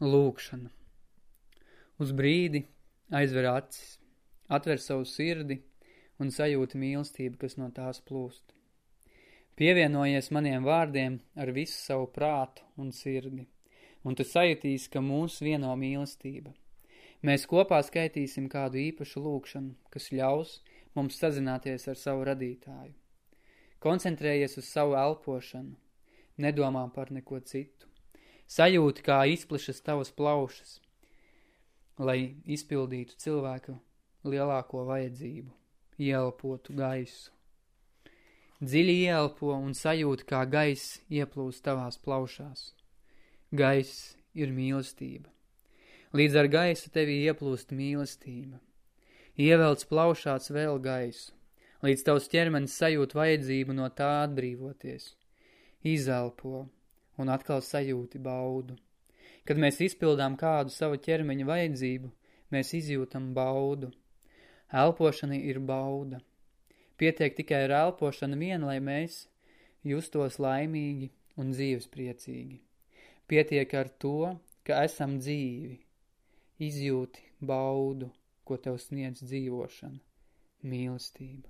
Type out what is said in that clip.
Lūkšana. Uz brīdi aizver acis, atver savu sirdi un sajūti mīlestību, kas no tās plūst. Pievienojies maniem vārdiem ar visu savu prātu un sirdi, un tu sajūtīs, ka mūs vieno mīlestība. Mēs kopā skaitīsim kādu īpašu lūkšanu, kas ļaus mums sazināties ar savu radītāju. Koncentrējies uz savu elpošanu, nedomā par neko citu sajūti, kā izplešas tavas plaušas, lai izpildītu cilvēku lielāko vajadzību, ielpotu gaisu. Dziļi ielpo un sajūti, kā gaiss ieplūst tavās plaušās. Gaiss ir mīlestība. Līdz ar gaisu tevī ieplūst mīlestība. Ievelc plaušāts vēl gaisu, līdz tavs ķermenis sajūt vajadzību no tā atbrīvoties. Izelpo, un atkal sajūti baudu. Kad mēs izpildām kādu savu ķermeņa vajadzību, mēs izjūtam baudu. Elpošana ir bauda. Pietiek tikai ar elpošanu vien, lai mēs justos laimīgi un dzīvespriecīgi. Pietiek ar to, ka esam dzīvi. Izjūti baudu, ko tev sniedz dzīvošana, mīlestība.